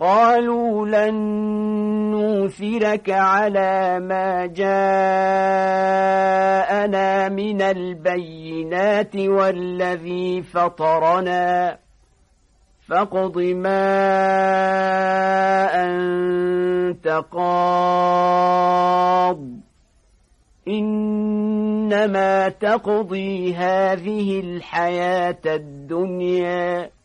قالوا لن نوثرك على ما جاءنا من البينات والذي فطرنا. فاقض ما أنت قاض. إنما تقضي هذه الحياة الدنيا.